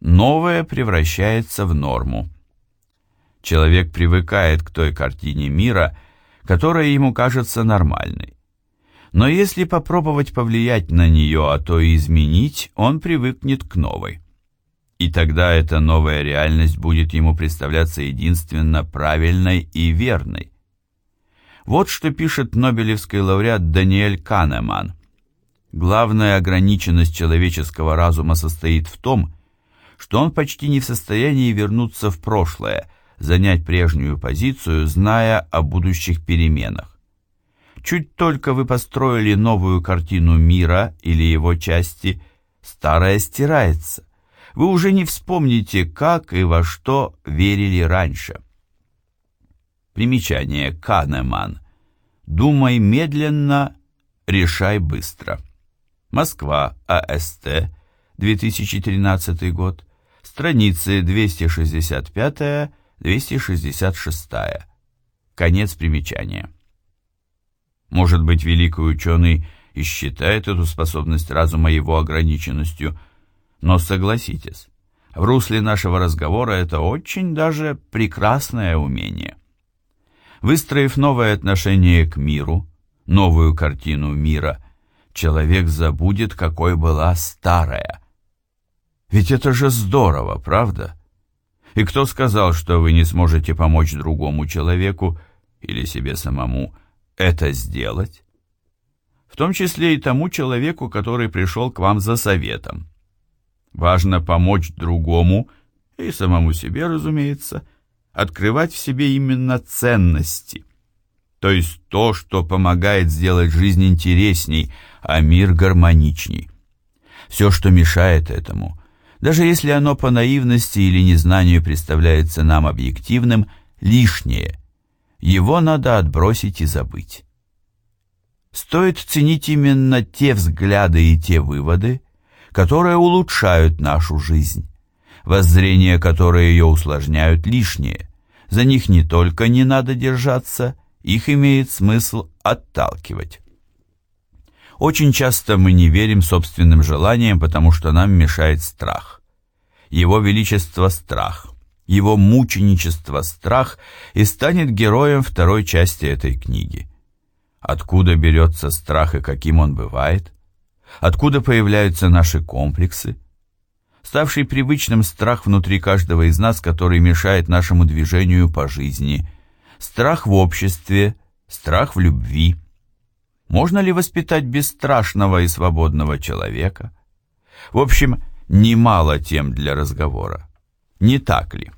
новое превращается в норму. Человек привыкает к той картине мира, которая ему кажется нормальной. Но если попробовать повлиять на нее, а то и изменить, он привыкнет к новой. И тогда эта новая реальность будет ему представляться единственно правильной и верной. Вот что пишет Нобелевский лауреат Даниэль Канеман. Главная ограниченность человеческого разума состоит в том, что он почти не в состоянии вернуться в прошлое, занять прежнюю позицию, зная о будущих переменах. Чуть только вы построили новую картину мира или его части, старая стирается. Вы уже не вспомните, как и во что верили раньше. Примечание Канеман. Думай медленно, решай быстро. Москва, АСТ, 2013 год. Страницы 265-266. Конец примечания. Может быть, великий ученый и считает эту способность разума его ограниченностью, но согласитесь, в русле нашего разговора это очень даже прекрасное умение. Выстроив новое отношение к миру, новую картину мира, человек забудет, какой была старая. Ведь это же здорово, правда? И кто сказал, что вы не сможете помочь другому человеку или себе самому, это сделать? В том числе и тому человеку, который пришел к вам за советом. Важно помочь другому и самому себе, разумеется, открывать в себе именно ценности, то есть то, что помогает сделать жизнь интересней, а мир гармоничней. Все, что мешает этому, даже если оно по наивности или незнанию представляется нам объективным, лишнее – его надо отбросить и забыть. Стоит ценить именно те взгляды и те выводы, которые улучшают нашу жизнь, воззрения, которые ее усложняют лишнее. За них не только не надо держаться, их имеет смысл отталкивать. Очень часто мы не верим собственным желаниям, потому что нам мешает страх. Его Величество – страх – его мученичество страх и станет героем второй части этой книги. Откуда берется страх и каким он бывает? Откуда появляются наши комплексы? Ставший привычным страх внутри каждого из нас, который мешает нашему движению по жизни. Страх в обществе, страх в любви. Можно ли воспитать бесстрашного и свободного человека? В общем, немало тем для разговора. Не так ли?